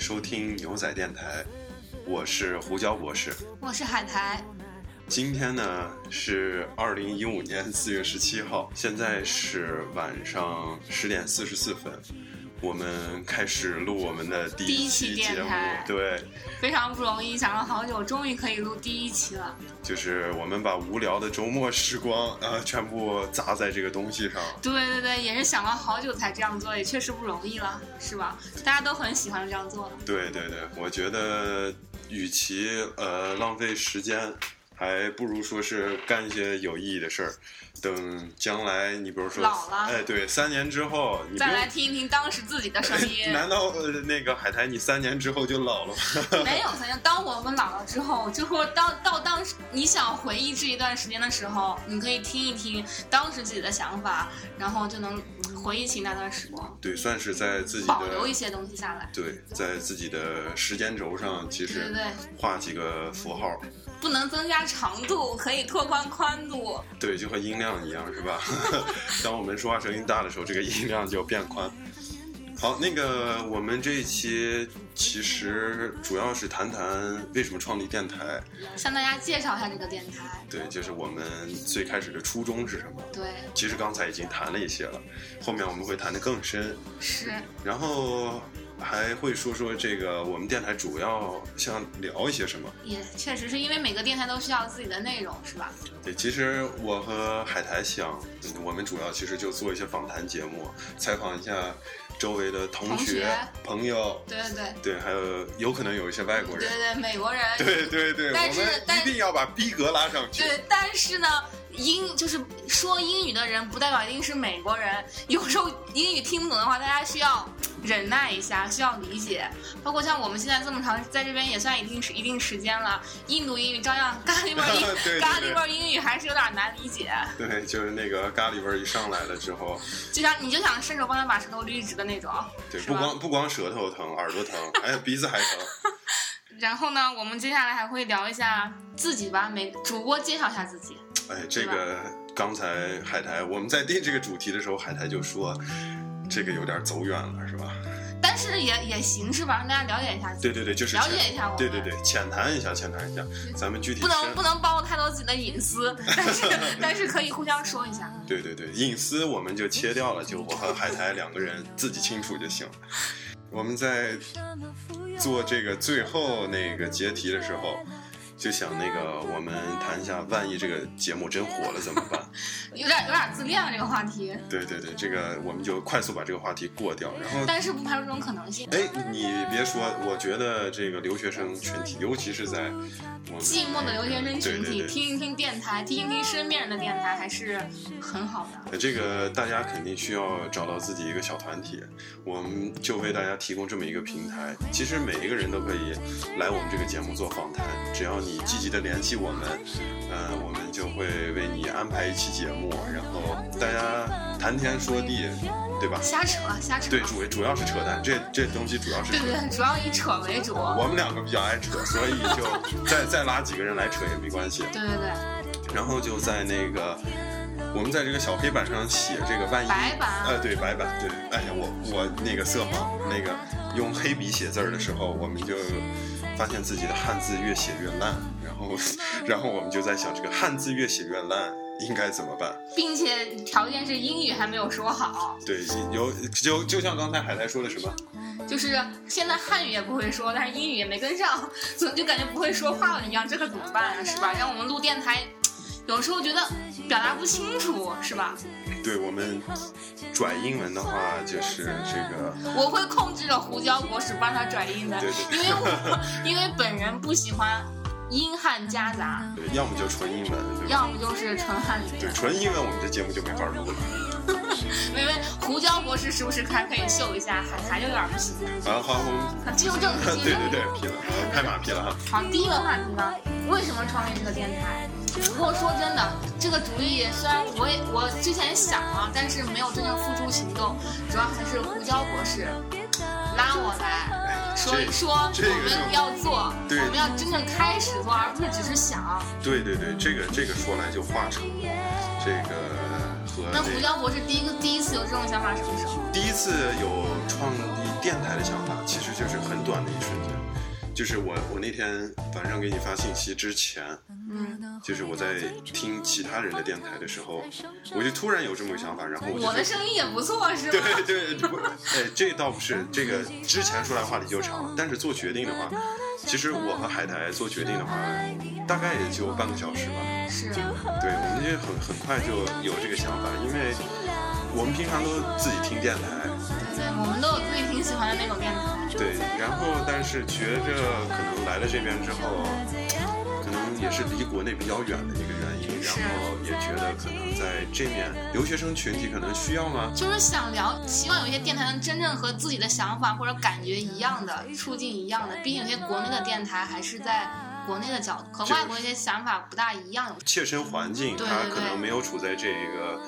收听牛仔电台，我是胡椒博士，我是海苔。今天呢是二零一五年四月十七号，现在是晚上十点四十四分。我们开始录我们的第一期节目，对，非常不容易，想了好久，终于可以录第一期了。就是我们把无聊的周末时光啊，全部砸在这个东西上。对对对，也是想了好久才这样做，也确实不容易了，是吧？大家都很喜欢这样做。对对对，我觉得与其呃浪费时间。还不如说是干一些有意义的事儿，等将来你比如说老了，哎，对，三年之后你再来听一听当时自己的声音。难道那个海苔你三年之后就老了吗？没有三年，当我们老了之后，就说当到当时你想回忆这一段时间的时候，你可以听一听当时自己的想法，然后就能回忆起那段时光。对，算是在自己保留一些东西下来。对，在自己的时间轴上，其实对画几个符号。不能增加长度，可以拓宽宽度。对，就和音量一样，是吧？当我们说话声音大的时候，这个音量就变宽。好，那个我们这一期其实主要是谈谈为什么创立电台，向大家介绍一下这个电台。对，就是我们最开始的初衷是什么？对，其实刚才已经谈了一些了，后面我们会谈的更深。是。然后。还会说说这个，我们电台主要想聊一些什么？也确实是因为每个电台都需要自己的内容，是吧？对，其实我和海苔想，我们主要其实就做一些访谈节目，采访一下周围的同学、朋友。对对对。对，还有有可能有一些外国人。对对，美国人。对对对，但是一定要把逼格拉上去。对，但是呢。英就是说英语的人，不代表一定是美国人。有时候英语听不懂的话，大家需要忍耐一下，需要理解。包括像我们现在这么长，在这边也算一定是一定时间了，印度英语照样咖喱味儿，咖喱味儿英语还是有点难理解。对，就是那个咖喱味儿一上来了之后，就像你就想伸手帮他把舌头捋直的那种。对，不光不光舌头疼，耳朵疼，还有鼻子还疼。然后呢，我们接下来还会聊一下自己吧，每主播介绍一下自己。哎，这个刚才海苔我们在定这个主题的时候，海苔就说这个有点走远了，是吧？但是也也行，是吧？让大家了解一下。对对对，就是了解一下我。对对对，浅谈一下，浅谈一下，咱们具体不能不能暴露太多自己的隐私，但是但是可以互相说一下。对对对，隐私我们就切掉了，就我和海苔两个人自己清楚就行。我们在做这个最后那个结题的时候。就想那个，我们谈一下，万一这个节目真火了怎么办？有点有点自恋了这个话题。对对对，这个我们就快速把这个话题过掉，然后。但是不排除这种可能性。哎，你别说，我觉得这个留学生群体，尤其是在寂寞的留学生群体，听一听电台，听一听身边人的电台，还是很好的。这个大家肯定需要找到自己一个小团体，我们就为大家提供这么一个平台。其实每一个人都可以来我们这个节目做访谈，只要你。你积极的联系我们，嗯，我们就会为你安排一期节目，然后大家谈天说地，对吧？瞎扯，瞎扯。对，主主要是扯淡，这这东西主要是。对对，主要以扯为主。我们两个比较爱扯，所以就 再再拉几个人来扯也没关系。对对对。然后就在那个，我们在这个小黑板上写这个万一。白板。呃，对，白板，对。哎呀，我我那个色盲，那个用黑笔写字儿的时候，我们就。发现自己的汉字越写越烂，然后，然后我们就在想，这个汉字越写越烂应该怎么办？并且条件是英语还没有说好。对，有就就像刚才海苔说的什么，就是现在汉语也不会说，但是英语也没跟上，怎么就感觉不会说话了一样，这可怎么办啊？是吧？让我们录电台。有时候觉得表达不清楚，是吧？对我们转英文的话，就是这个。我会控制着胡椒博士帮他转英文，对对。因为我因为本人不喜欢英汉夹杂。对，要么就纯英文，要么就是纯汉语。对，纯英文我们这节目就没法录了。因为胡椒博士是不是还可以秀一下？还还有点不行。好，好，我们进入正题。对对对，皮了，拍马屁了哈。好，第一个话题呢，为什么创立这个电台？不过说真的，这个主意虽然我也我之前想了，但是没有真正付诸行动。主要还是胡椒博士拉我来说一说，我们要做，我们要真正开始做，而不是只是想。对对对，这个这个说来就话长。这个和那胡椒博士第一个第一次有这种想法什么时候？第一次有创立。电台的想法，其实就是很短的一瞬间。就是我我那天晚上给你发信息之前，嗯，就是我在听其他人的电台的时候，我就突然有这么个想法，然后我就我的声音也不错，是对吧？对，不，哎，这倒不是这个之前说来话题就长，但是做决定的话，其实我和海苔做决定的话，大概也就半个小时吧。是，对，我们就很很快就有这个想法，因为我们平常都自己听电台，对对，我们都有自己挺喜欢的那种电台。对，然后但是觉着可能来了这边之后，可能也是离国内比较远的一个原因，然后也觉得可能在这面留学生群体可能需要吗？就是想聊，希望有一些电台能真正和自己的想法或者感觉一样的，处境一样的。毕竟有些国内的电台还是在国内的角度，和外国一些想法不大一样。切身环境，对对对它可能没有处在这个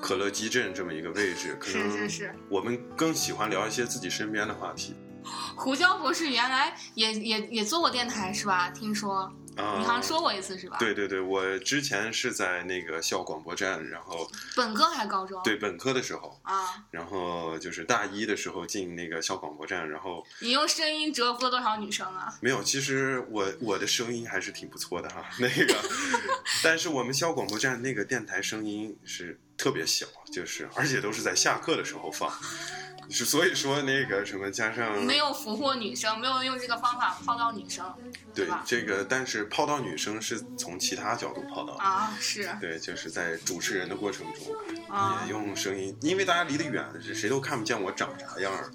可乐基镇这么一个位置，可是能是是，我们更喜欢聊一些自己身边的话题 胡椒博士原来也也也做过电台是吧？听说啊。你好像说过一次是吧？，对对对，我之前是在那个校广播站，然后本科还是高中？对本科的时候，啊，然后就是大一的时候进那个校广播站，然后你用声音折服了多少女生啊？没有，其实我我的声音还是挺不错的哈，那个，但是我们校广播站那个电台声音是特别小，就是而且都是在下课的时候放，是所以说那个什么加上没有俘获女生，没有用这个方法泡到女生，对？这个，但是泡到女生是从其他角度泡到的。啊，是对，就是在主持人的过程中，啊也，用声音，因为大家离得远，谁都看不见我长啥样儿。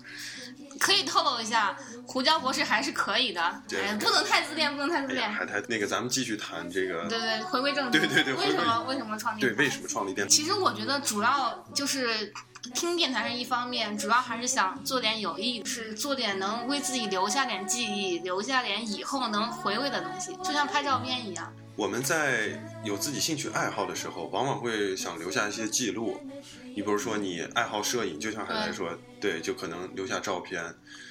可以透露一下，胡椒博士还是可以的，不能太自恋，不能太自恋。海苔，那个咱们继续谈这个，对对，回归正题。对对对为什么为什么创立对，为什么创立电台？其实我觉得主要就是听电台是一方面，主要还是想做点有意义，是做点能为自己留下点记忆、留下点以后能回味的东西，就像拍照片一样。我们在有自己兴趣爱好的时候，往往会想留下一些记录。你比如说，你爱好摄影，就像海来说，对，就可能留下照片，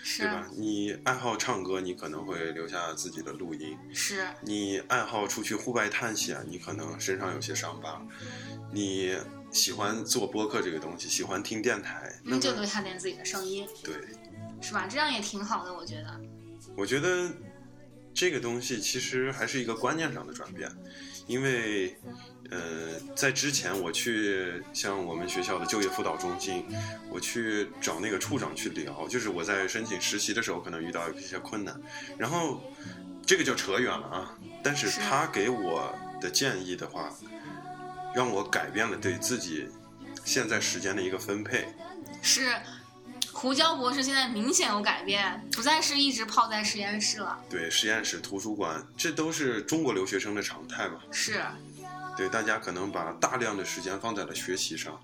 是对吧？你爱好唱歌，你可能会留下自己的录音。是，你爱好出去户外探险，你可能身上有些伤疤。你喜欢做播客这个东西，喜欢听电台，那嗯，就么留下点自己的声音，对，是吧？这样也挺好的，我觉得。我觉得这个东西其实还是一个观念上的转变，因为呃，在之前我去像我们学校的就业辅导中心，我去找那个处长去聊，就是我在申请实习的时候可能遇到一些困难，然后这个就扯远了啊，但是是他给我的建议的话，让我改变了对自己现在时间的一个分配。是，胡椒博士现在明显有改变，不再是一直泡在实验室了。对实验室、图书馆，这都是中国留学生的常态嘛。是，对，大家可能把大量的时间放在了学习上，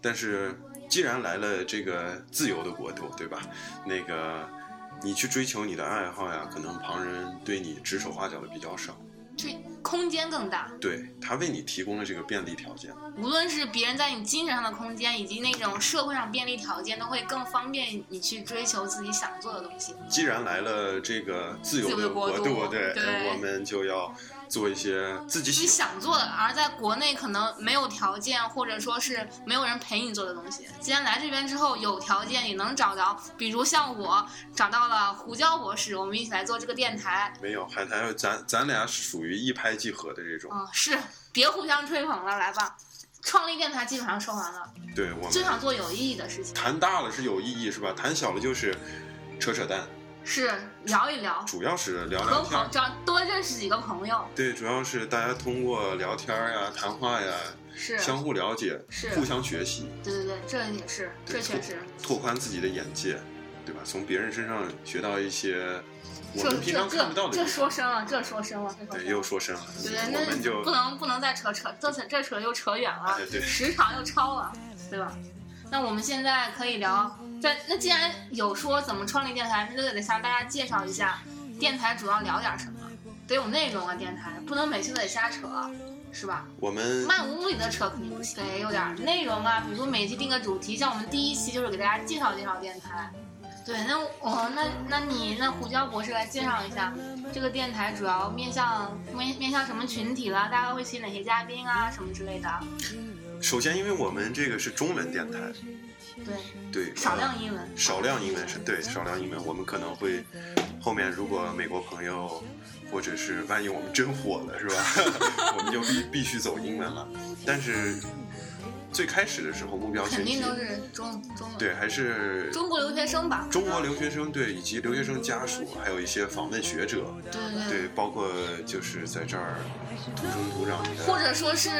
但是既然来了这个自由的国度，对吧？那个你去追求你的爱好呀，可能旁人对你指手画脚的比较少。这空间更大。对他为你提供了这个便利条件，无论是别人在你精神上的空间，以及那种社会上便利条件，都会更方便你去追求自己想做的东西。既然来了这个自由的的国国度对，对我们就要做一些自己自己想做的，而在国内可能没有条件，或者说是没有人陪你做的东西。既然来这边之后有条件，也能找着，比如像我找到了胡椒博士，我们一起来做这个电台。没有海苔，咱咱俩是属于一拍即合的这种，嗯、是，别互相吹捧了，来吧。创立电台基本上说完了，对我们就想做有意义的事情，谈大了是有意义是吧？谈小了就是扯扯淡，是聊一聊，主要是聊聊天。找多认识几个朋友，对，主要是大家通过聊天儿呀、谈话呀，是，相互了解，是互相学习，对对对，这也是，这确实，拓宽自己的眼界，对吧？从别人身上学到一些我这们平常这看不到的这。说深了，这说深了，对，又说深了，对，我们就那不能不能再扯扯，这扯这扯又扯远了时长又超了，对吧？那我们现在可以聊，在那既然有说怎么创立电台，那就得向大家介绍一下电台主要聊点什么，得有内容啊，电台不能每次都得瞎扯，是吧？我们漫无目的的扯肯定不行，得有点内容啊，比如说每期定个主题，像我们第一期就是给大家介绍介绍电台。对，那我那那你那胡椒博士来介绍一下这个电台主要面向面面向什么群体了？大概会请哪些嘉宾啊，什么之类的？首先，因为我们这个是中文电台，对，对，少呃量英文，少量英文是对，少量英文，我们可能会后面如果美国朋友，或者是万一我们真火了，是吧？我们就必必须走英文了。但是最开始的时候，目标肯定都是中中文，对还是中国留学生吧？中国留学生对，以及留学生家属，还有一些访问学者，对对对，包括就是在这儿土生土长的，或者说是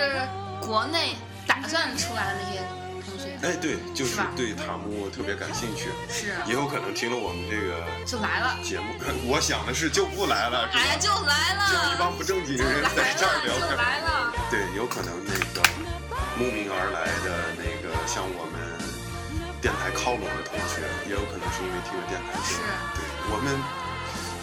国内打算出来的那些同学，哎，对，就是对塔木特别感兴趣，是。也有可能听了我们这个就来了，节目，我想的是就不来了？哎呀，就来了。就一帮，不正经的人在这儿聊天。来了，对，有可能那个慕名而来的那个向我们电台靠拢的同学，也有可能是因为听了电台。是。对，我们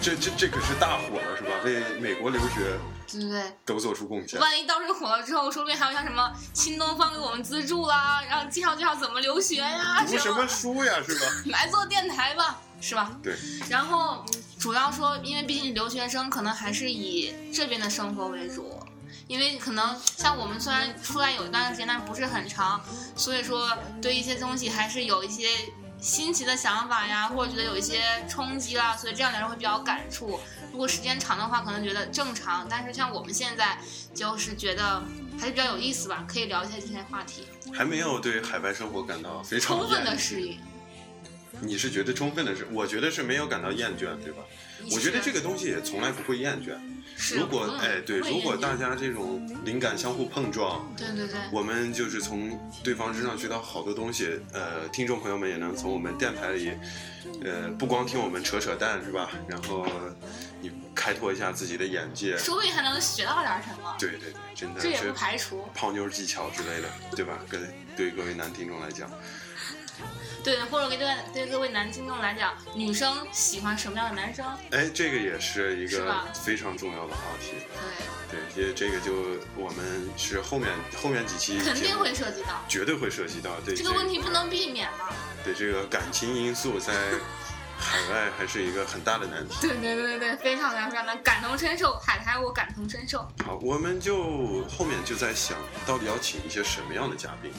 这这这可是大火了，是吧？为美国留学对不对？都做出贡献。万一到时候火了之后，说不定还有像什么新东方给我们资助啦，然后介绍介绍怎么留学呀，读什么书呀，是吧？来做电台吧，是吧？对，然后主要说，因为毕竟留学生可能还是以这边的生活为主，因为可能像我们虽然出来有一段时间，但不是很长，所以说对一些东西还是有一些新奇的想法呀，或者觉得有一些冲击啦，所以这样的人会比较感触。如果时间长的话，可能觉得正常，但是像我们现在就是觉得还是比较有意思吧，可以聊一下这些话题，还没有对海外生活感到非常充分的适应。你是觉得充分的是，我觉得是没有感到厌倦，对吧？我觉得这个东西也从来不会厌倦。是如果哎对，如果大家这种灵感相互碰撞，对对对。我们就是从对方身上学到好多东西。呃，听众朋友们也能从我们电台里，呃，不光听我们扯扯淡是吧？然后你开拓一下自己的眼界。说不定还能学到点什么，对对对，真的这也不是排除。泡妞技巧之类的，对吧？跟对各位男听众来讲，对，或者给对对各位男听众来讲，女生喜欢什么样的男生？哎，这个也是一个非常重要的话题。对，对，因为这个就我们是后面后面几期肯定会涉及到绝对会涉及到对这个问题，不能避免嘛。对这个感情因素在 海外还是一个很大的难题。对对对对对，非常非常难感同身受，海苔我感同身受。好，我们就后面就在想到底要请一些什么样的嘉宾，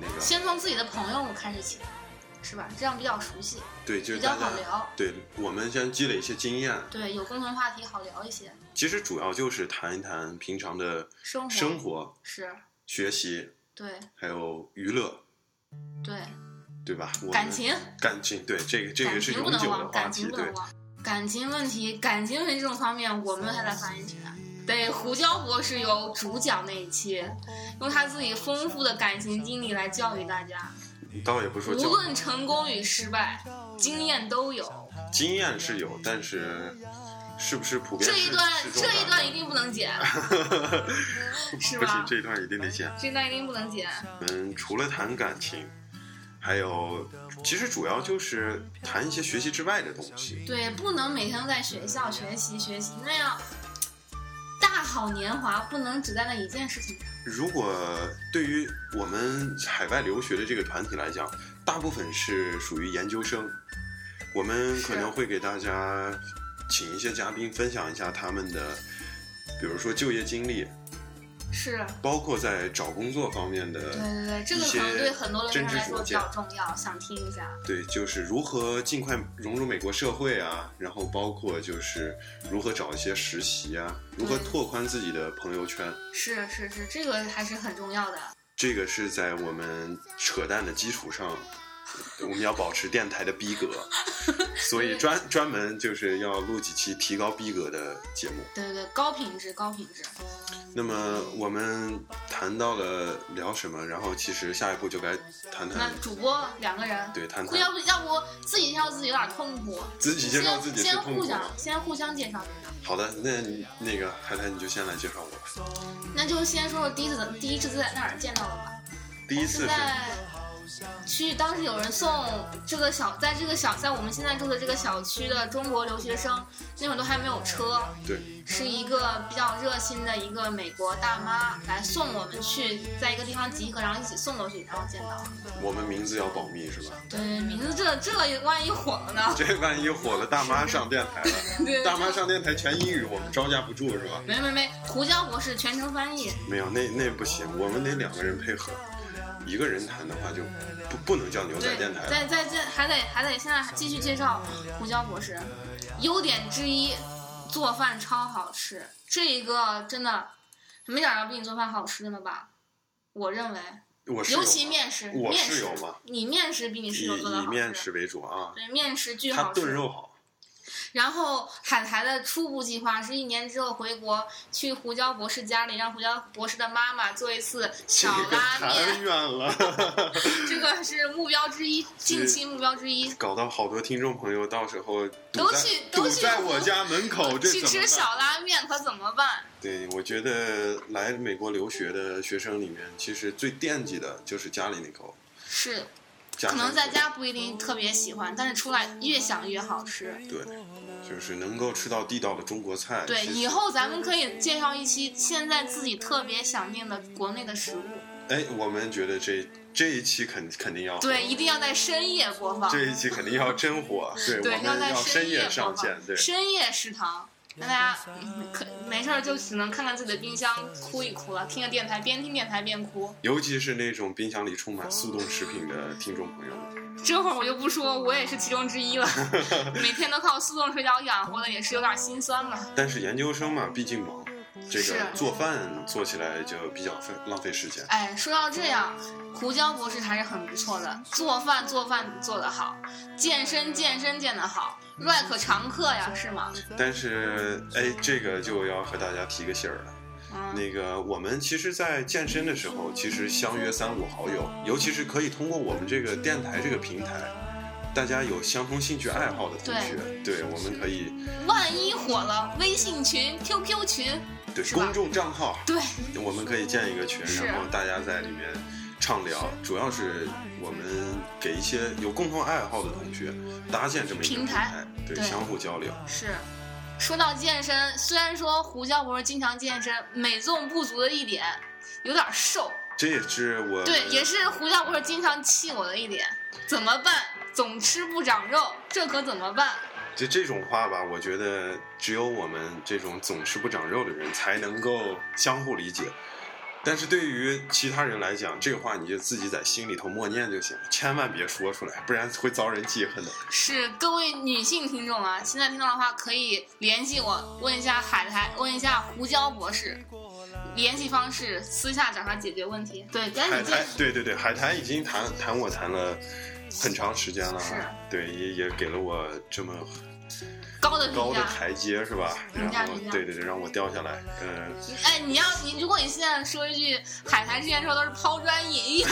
那个先从自己的朋友开始起，是吧？这样比较熟悉，对，就是比较好聊。对，我们先积累一些经验，对，有共同话题好聊一些。其实主要就是谈一谈平常的生活生活、是，学习，对还有娱乐，对，对吧？我感情，感情，对这个这个是永久的话题，对感情不能。忘。感情问题，感情问题这种方面，我们还在发言权。对，胡椒博士有主讲那一期，用他自己丰富的感情经历来教育大家，倒也不说无论成功与失败，经验都有。经验是有，但是是不是普遍适这一段这一段一定不能剪，是不吧行，这一段一定得剪。这一段一定不能剪。嗯，除了谈感情，还有其实主要就是谈一些学习之外的东西。对，不能每天都在学校学习学习，那样大好年华不能只在那一件事情上。如果对于我们海外留学的这个团体来讲，大部分是属于研究生，我们可能会给大家请一些嘉宾分享一下他们的，比如说就业经历，是，包括在找工作方面的，对对对，这个可能对很多人来说比较重要，想听一下。对，就是如何尽快融入美国社会啊，然后包括就是如何找一些实习啊，如何拓宽自己的朋友圈，是是是，这个还是很重要的。这个是在我们扯淡的基础上，我们要保持电台的逼格，所以专专门就是要录几期提高逼格的节目。对对对，高品质高品质。那么我们谈到了聊什么，然后其实下一步就该谈那谈，主播两个人，对，谈谈要不要不自己介绍自己有点痛苦，自己介绍自己先互相。先互相介绍介绍。好的，那那个海苔你就先来介绍我吧。那就先说说第一次第一次在哪儿见到了吧。第一次是在去当时有人送这个小，在这个小，在我们现在住的这个小区的中国留学生，那会儿都还没有车，对。是一个比较热心的一个美国大妈来送我们去，在一个地方集合，然后一起送过去，然后见到。我们名字要保密是吧？对，名字这这万一火了呢？这万一火了，大妈上电台了，对，大妈上电台全英语，我们招架不住是吧？没没没，胡椒博士全程翻译。没有，那那不行，我们得两个人配合，一个人谈的话，就不不能叫牛仔对电台，了。在在这还得还得现在继续介绍胡椒博士，优点之一，做饭超好吃。这一个真的没找着比你做饭好吃的了吧？我认为，尤其面食，我面食室友嘛，你面食比你室友做的以以好吃。面食为主啊，对，面食巨好吃。炖肉好。然后海苔的初步计划是一年之后回国，去胡椒博士家里，让胡椒博士的妈妈做一次小个拉太面，远了，这个是目标之一，近期目标之一。搞到好多听众朋友到时候都去都去在我家门口，这去吃？小拉面可怎么办？对，我觉得来美国留学的学生里面，其实最惦记的就是家里那口是，家可能在家不一定特别喜欢，但是出来越想越好吃。对，就是能够吃到地道的中国菜。对，以后咱们可以介绍一期现在自己特别想念的国内的食物。哎，我们觉得这这一期肯肯定要对，一定要在深夜播放。这一期肯定要真火，对，对，我们在深夜上线，对。深夜食堂，让大家嗯可没事儿就只能看看自己的冰箱哭一哭了，听个电台，边听电台边哭。尤其是那种冰箱里充满速冻食品的听众朋友们，这会儿我就不说，我也是其中之一了。每天都靠速冻水饺养活的，也是有点心酸了。但是研究生嘛，毕竟忙，这个做饭做起来就比较费浪费时间。哎，说到这样，胡椒博士还是很不错的，做饭做饭做得好，健身健身健得好，Rack 常客呀，是吗？但是，哎，这个就要和大家提个醒儿了。嗯，那个，我们其实，在健身的时候，其实相约三五好友，尤其是可以通过我们这个电台这个平台，大家有相同兴趣爱好的同学，对，我们可以万一火了，微信群、QQ 群，对公众账号，对，我们可以建一个群，然后大家在里面畅聊，主要是我们给一些有共同爱好的同学搭建这么一个平台对，对相互交流。是。说到健身，虽然说胡椒博士经常健身，美中不足的一点，有点瘦。这也是我对，也是胡椒博士经常气我的一点。怎么办？总吃不长肉，这可怎么办？就这种话吧，我觉得只有我们这种总吃不长肉的人才能够相互理解。但是对于其他人来讲，这个话你就自己在心里头默念就行，千万别说出来，不然会遭人记恨的。是各位女性听众啊，现在听到的话可以联系我，问一下海苔，问一下胡椒博士，联系方式私下找他解决问题。对，赶海紧海，苔对对对，海苔已经谈谈我谈了很长时间了是啊，对，也也给了我这么高的评高的。台阶是吧？然后对对对，让我掉下来，嗯、哎，你要你如果你现在说一句海苔之前说都是抛砖引玉，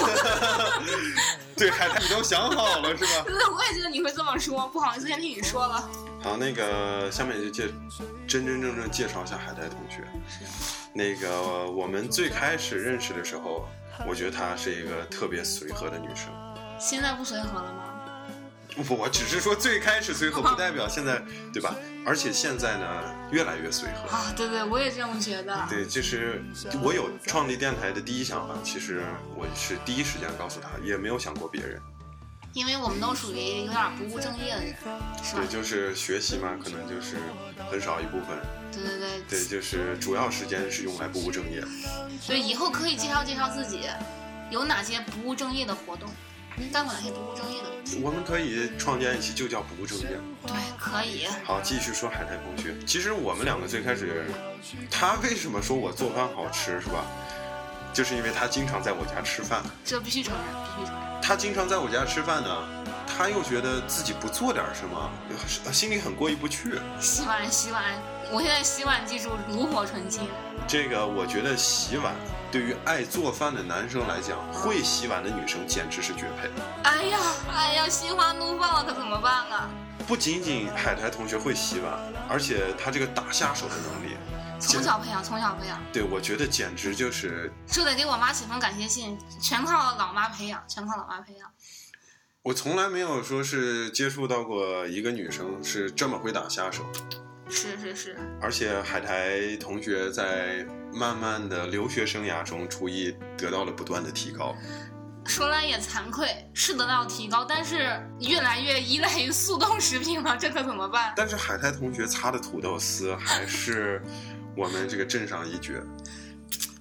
对，海苔你都想好了是吧？对，我也觉得你会这么说，不好意思，先听你说了。好，那个下面就介真真正正介绍一下海苔同学。那个我们最开始认识的时候，我觉得她是一个特别随和的女生。现在不随和了吗？不，我只是说最开始随和，不代表现在，对吧？而且现在呢，越来越随和。啊，对对，我也这么觉得。对，就是我有创立电台的第一想法，其实我是第一时间告诉他，也没有想过别人。因为我们都属于有点不务正业的人，是吧对，？就是学习嘛，可能就是很少一部分。对对对对，就是主要时间是用来不务正业。对，以后可以介绍介绍自己有哪些不务正业的活动，干过哪些不务正业的东西。我们可以创建一期就叫不务正业。对，可以。好，继续说海苔同学。其实我们两个最开始，他为什么说我做饭好吃，是吧？就是因为他经常在我家吃饭。这必须承认，必须承认。他经常在我家吃饭呢，他又觉得自己不做点什么，心里很过意不去。洗碗，洗碗，我现在洗碗技术炉火纯青。这个我觉得洗碗对于爱做饭的男生来讲，会洗碗的女生简直是绝配。哎呀，哎呀，心花怒放了，可怎么办啊？不仅仅海苔同学会洗碗，而且他这个打下手的能力，从小培养，从小培养，对我觉得简直就是就得给我妈写封感谢信，全靠老妈培养，全靠老妈培养。我从来没有说是接触到过一个女生是这么会打下手，是是是，而且海苔同学在慢慢的留学生涯中，厨艺得到了不断的提高。说来也惭愧，是得到提高，但是越来越依赖于速冻食品了，这可怎么办？但是海苔同学擦的土豆丝还是我们这个镇上一绝。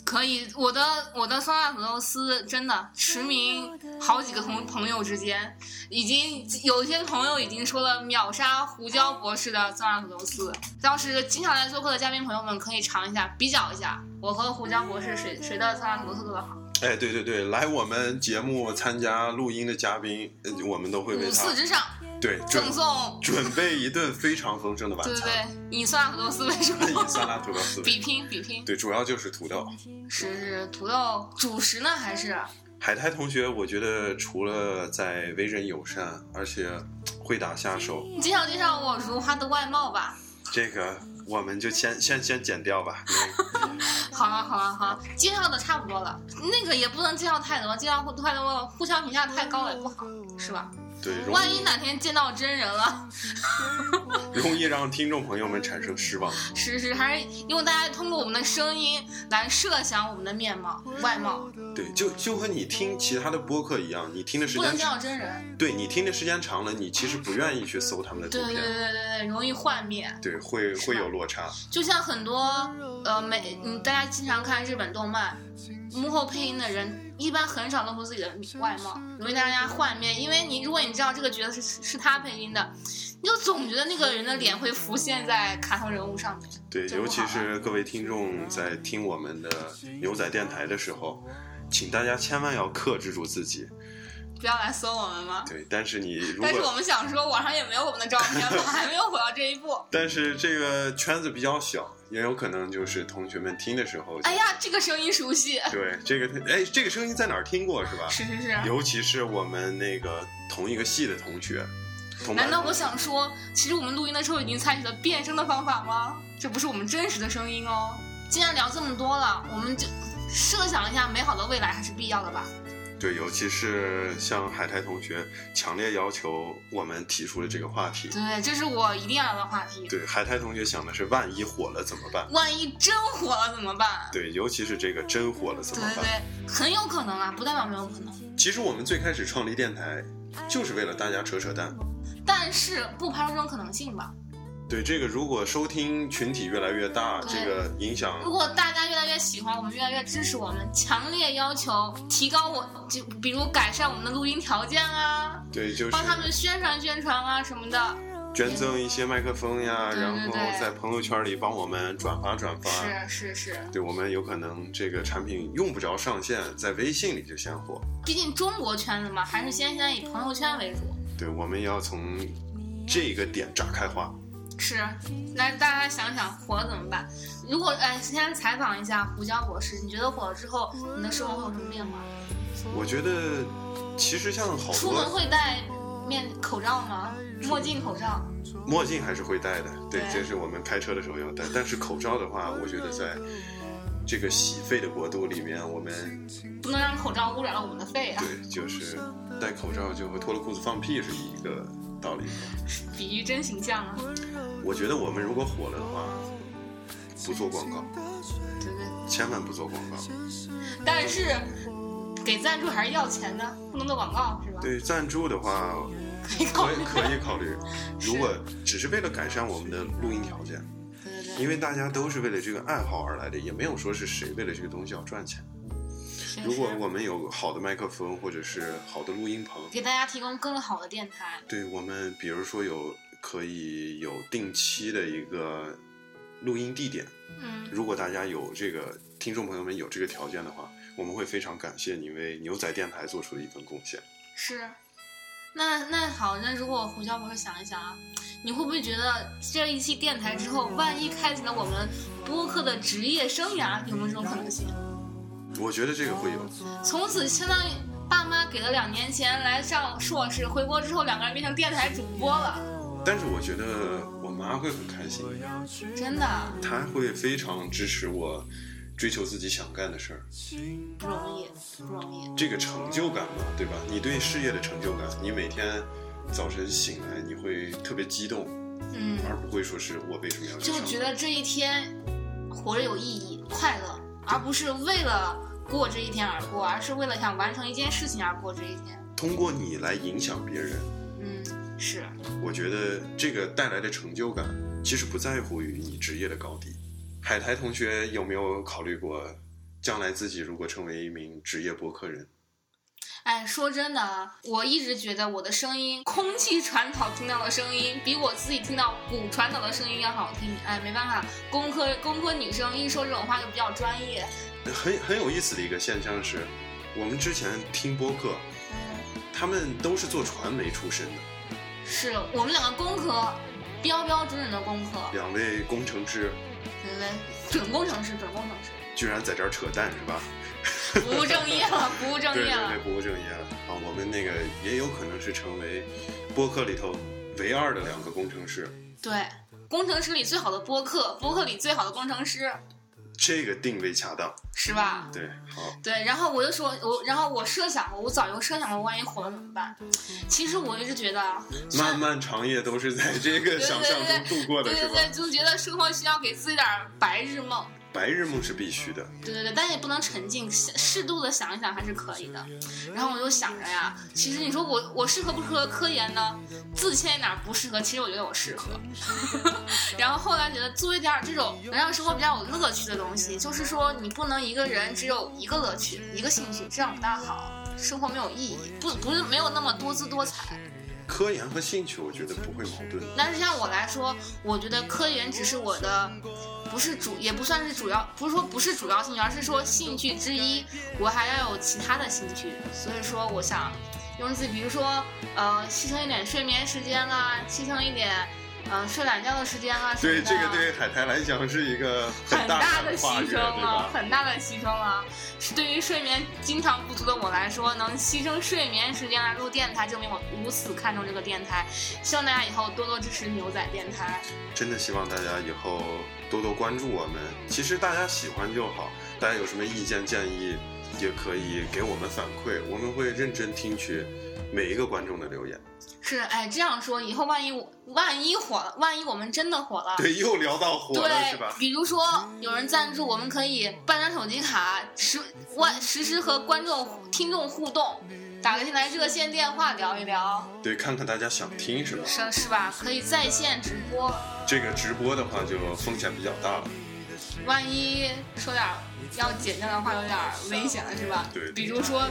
可以，我的我的酸辣土豆丝真的驰名好几个同朋友之间，已经有一些朋友已经说了秒杀胡椒博士的酸辣土豆丝。当时经常来做客的嘉宾朋友们可以尝一下，比较一下我和胡椒博士谁谁的酸辣土豆丝做的好。哎，对对对，来我们节目参加录音的嘉宾，呃我们都会为五他四之上对赠送，准备一顿非常丰盛的晚对对餐，对，以酸辣土豆丝为什么，以酸辣土豆丝比拼比拼。对，主要就是土豆。是是土豆主食呢还是？海苔同学，我觉得除了在为人友善，而且会打下手，你介绍介绍我如花的外貌吧。这个我们就先先先剪掉吧。好了好了好了，介绍的差不多了，那个也不能介绍太多，介绍太多互相评价太高了也不好，是吧？对，万一哪天见到真人了，容易让听众朋友们产生失望。是是，还是因为大家通过我们的声音来设想我们的面貌、外貌，对，就就和你听其他的播客一样，你听的时间不能见到真人。对你听的时间长了，你其实不愿意去搜他们的图片对对，对对对，容易幻灭。对，会会有落差。就像很多呃美，嗯，大家经常看日本动漫，幕后配音的人一般很少露出自己的外貌，容易让大家幻灭。因为你如果你知道这个角色是是他配音的，你就总觉得那个人的脸会浮现在卡通人物上面。对，尤其是各位听众在听我们的牛仔电台的时候，请大家千万要克制住自己。不要来搜我们吗？对，但是你 如但是我，们想说，网上也没有我们的照片，我 们还没有火到这一步。但是这个圈子比较小，也有可能就是同学们听的时候就，哎呀，这个声音熟悉，对这个，哎，这个声音在哪儿听过是吧？是是是。尤其是我们那个同一个系的同学，难道我想说，其实我们录音的时候已经采取了变声的方法吗？这不是我们真实的声音哦。既然聊这么多了，我们就设想一下美好的未来还是必要的吧。对，尤其是像海苔同学强烈要求我们提出了这个话题。对，这是我一定要聊的话题。对，海苔同学想的是万一火了怎么办？万一真火了怎么办？对，尤其是这个真火了怎对对么办？对，很有可能啊，不代表没有可能。其实我们最开始创立电台，就是为了大家扯扯淡。但是不排除这种可能性吧。对这个，如果收听群体越来越大，这个影响如果大家越来越喜欢我们，越来越支持我们，强烈要求提高我，就比如改善我们的录音条件啊，对就是帮他们宣传宣传啊什么的。捐赠一些麦克风呀，对对然后在朋友圈里帮我们转发转发。是是是，对我们有可能这个产品用不着上线，在微信里就先火。毕竟中国圈子嘛，还是先先以朋友圈为主。对，我们要从这个点炸开花。是，那大家想想火了怎么办？如果哎，先采访一下胡椒博士，你觉得火了之后，你的生活会有什么变化？我觉得其实像好出门会戴面口罩吗？墨镜、口罩？墨镜还是会戴的，对，对这是我们开车的时候要戴。但是口罩的话，我觉得在这个洗肺的国度里面，我们不能让口罩污染了我们的肺啊！对就是戴口罩就和脱了裤子放屁是一个道理。比喻真形象啊！我觉得我们如果火了的话，不做广告，对对，千万不做广告。但是给赞助还是要钱的，不能做广告是吧？对赞助的话，可以考虑。可以可以考虑。如果只是为了改善我们的录音条件，对对对，因为大家都是为了这个爱好而来的，也没有说是谁为了这个东西要赚钱。是如果我们有好的麦克风或者是好的录音棚，给大家提供更好的电台，对我们，比如说有可以有定期的一个录音地点，嗯，如果大家有这个听众朋友们有这个条件的话，我们会非常感谢你为牛仔电台做出的一份贡献。是。那那好，那如果胡椒博士想一想啊，你会不会觉得这一期电台之后，万一开启了我们播客的职业生涯，有没有这种可能性？我觉得这个会有，从此相当于爸妈给了两年钱来上硕士，回国之后两个人变成电台主播了，但是我觉得我妈会很开心，真的她会非常支持我追求自己想干的事儿。不容易，不容易。这个成就感嘛，对吧？你对事业的成就感，你每天早晨醒来你会特别激动，嗯，而不会说是我为什么要就。觉得这一天活着有意义、快乐，而不是为了过这一天而过，而是为了想完成一件事情而过这一天。通过你来影响别人，嗯，是，我觉得这个带来的成就感，其实不在乎于你职业的高低。海苔同学有没有考虑过将来自己如果成为一名职业播客人，哎，说真的啊，我一直觉得我的声音，空气传导听到的声音，比我自己听到骨传导的声音要好听。哎，没办法，工科工科女生一说这种话就比较专业。很很有意思的一个现象是，我们之前听播客，嗯，他们都是做传媒出身的，是我们两个工科，标标准准的工科，两位工程师对不对？准工程师，准工程师，居然在这儿扯淡是吧？不务正业了，不务正业了对对对，。不务正业了啊！我们那个也有可能是成为播客里头唯二的两个工程师，对，工程师里最好的播客，播客里最好的工程师，这个定位恰当。是吧？对，好，对，然后我就说，我然后我设想过，我早就设想过，万一火了怎么办？其实我一直觉得啊，漫漫长夜都是在这个想象中度过的，是吧？对对对，就觉得生活需要给自己点白日梦。白日梦是必须的，对对对，但也不能沉浸，适度的想一想还是可以的。然后我就想着呀，其实你说我我适合不适合科研呢？自谦哪儿不适合？其实我觉得我适合。然后后来觉得做一点儿这种能让生活比较有乐趣的东西，就是说你不能一个人只有一个乐趣、一个兴趣，这样不大好，生活没有意义，不不是没有那么多姿多彩。科研和兴趣我觉得不会矛盾。但是像我来说，我觉得科研只是我的，不是主，也不算是主要，不是说不是主要兴趣，而是说兴趣之一。我还要有其他的兴趣，所以说我想用自己，比如说呃，牺牲一点睡眠时间啦，牺牲一点呃睡懒觉的时间啦什么对，这个对于海苔来讲是一个很大大的，牺牲了，？很大的牺牲了。是对于睡眠经常不足的我来说，能牺牲睡眠时间来录电台，证明我如此看重这个电台。希望大家以后多多支持牛仔电台。真的希望大家以后多多关注我们。其实大家喜欢就好，大家有什么意见建议，也可以给我们反馈，我们会认真听取每一个观众的留言。是，哎，这样说以后万一我万一火了，万一我们真的火了。对，又聊到火了，是对吧，？比如说有人赞助，我们可以办张手机卡，实万实时和观众、听众互动，打个进来热线电话聊一聊，对，看看大家想听什么？是是吧？可以在线直播，这个直播的话就风险比较大了。万一说点儿要剪掉的话，有点儿危险了，是吧？对比如说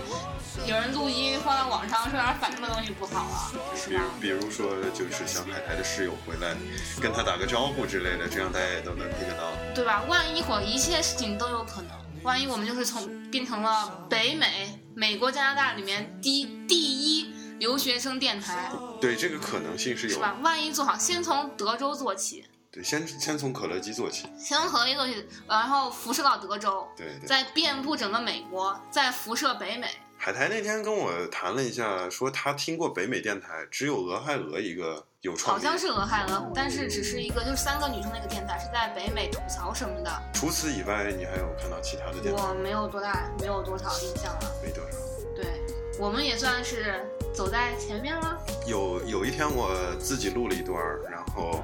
有人录音放到网上，说点反正的东西不好啊，是吧比如？说，就是想海苔的室友回来，跟他打个招呼之类的，这样大家也都能听得到。对吧？万一火，一切事情都有可能。万一我们就是从变成了北美、美国、加拿大里面第第一留学生电台，对，这个可能性是有的。是吧？万一做好，先从德州做起，对，先先从可乐鸡做起。先从可乐鸡做起，然后辐射到德州，对对。再遍布整个美国，再辐射北美。海苔那天跟我谈了一下，说他听过北美电台，只有俄亥俄一个有创。好像是俄亥俄，但是只是一个，就是三个女生那个电台是在北美吐槽什么的，除此以外，你还有看到其他的电台？我没有多大，没有多少印象了。没多少。对，我们也算是走在前面了。有有一天我自己录了一段，然后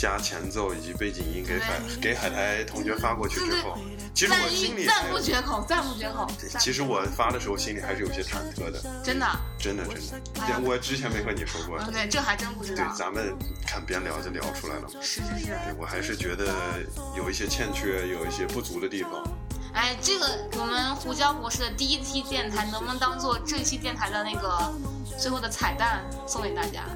加前奏以及背景音给海给海苔同学发过去之后，其实我心里赞不绝口，赞不绝口。赞其实我发的时候心里还是有些忐忑的，真的，真的真的。哎我之前没和你说过，嗯，对，这还真不知道，。对咱们看边聊就聊出来了。是是是，对我还是觉得有一些欠缺，有一些不足的地方。哎，这个我们胡椒博士的第一期电台，能不能当做这期电台的那个最后的彩蛋送给大家？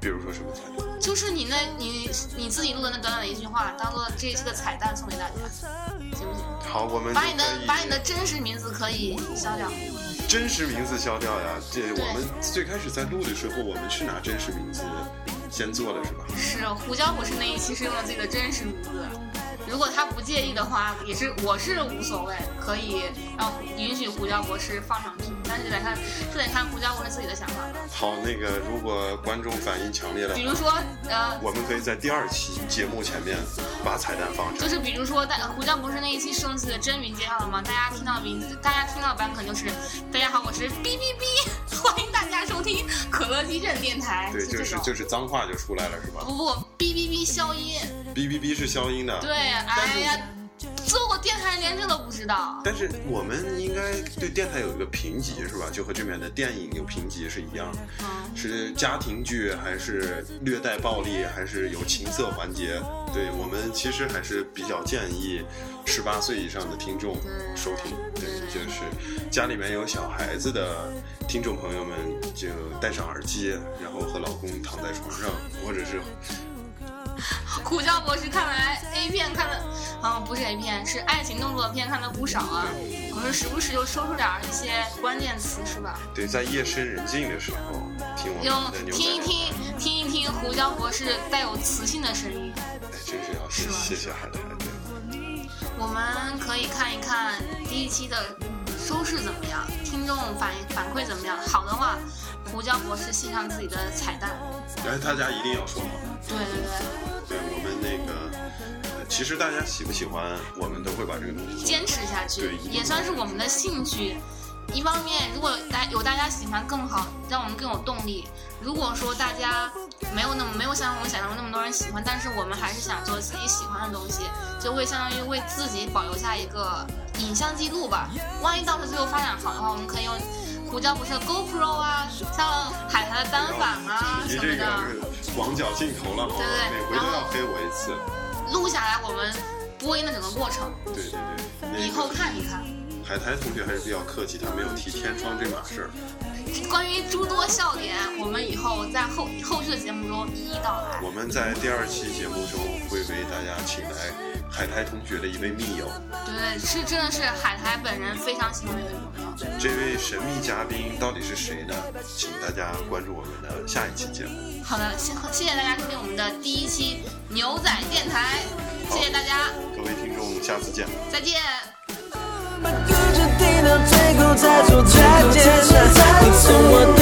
比如说什么彩蛋？就是你那，你你自己录的那短短的一句话，当做这一期的彩蛋送给大家，行不行？好，我们把你的把你的真实名字可以消掉。真实名字消掉呀。这我们最开始在录的时候，我们是拿真实名字先做的是吧？是胡椒博士那一期是用了自己的真实名字，如果他不介意的话，也是我是无所谓，可以让允许胡椒博士放上去，但是得看这得看胡椒博士自己的想法了。好，那个如果观众反应强烈的，比如说，呃，我们可以在第二期节目前面把彩蛋放上。就是比如说，大胡椒博士那一期是用自己的真名介绍了吗？大家听到名字，大家听到的版本就是“大家好，我是哔哔哔”，欢迎大家收听可乐鸡镇电台。对，就是就是脏话就出来了是吧？不不，哔哔哔消音。哔哔哔是消音的。对，哎呀，做过电台连这都不知道。但是我们应该对电台有一个评级是吧？就和这边的电影有评级是一样的，嗯，是家庭剧还是略带暴力，还是有情色环节？对我们其实还是比较建议十八岁以上的听众收听。对，就是家里面有小孩子的听众朋友们，就戴上耳机，然后和老公躺在床上，或者是 苦椒博士看来 A 片看的，啊，不是 A 片，是爱情动作片看的不少啊。我们时不时就说出点儿一些关键词，是吧？对，在夜深人静的时候听我用们的听一听，听一听胡椒博士带有磁性的声音。哎，真是要谢谢谢海苔。对，我们可以看一看第一期的收视怎么样，听众反反馈怎么样。好的话，胡椒博士献上自己的彩蛋。然后大家一定要说好。对对对，对我们那个，呃其实大家喜不喜欢，我们都会把这个东西坚持下去对也算是我们的兴趣。一方面，如果大有大家喜欢更好，让我们更有动力。如果说大家没有那么没有像我们想象中那么多人喜欢，但是我们还是想做自己喜欢的东西，就会相当于为自己保留下一个影像记录吧。万一到时候最后发展好的话，我们可以用胡椒不是 GoPro 啊，像海苔的单反啊这什么的。个是广角镜头了？对对每回都要黑我一次。录下来我们播音的整个过程，对对对，那以后看一看。海苔同学还是比较客气，他没有提天窗这码事儿。关于诸多笑点，我们以后在后后续的节目中一一道来。我们在第二期节目中会为大家请来海苔同学的一位密友，对对，是真的是海苔本人非常喜欢的一位朋友。这位神秘嘉宾到底是谁呢？请大家关注我们的下一期节目。好的，谢谢谢大家收听我们的第一期牛仔电台，谢谢大家，各位听众，下次见。再见。把歌词听到最后再说再见。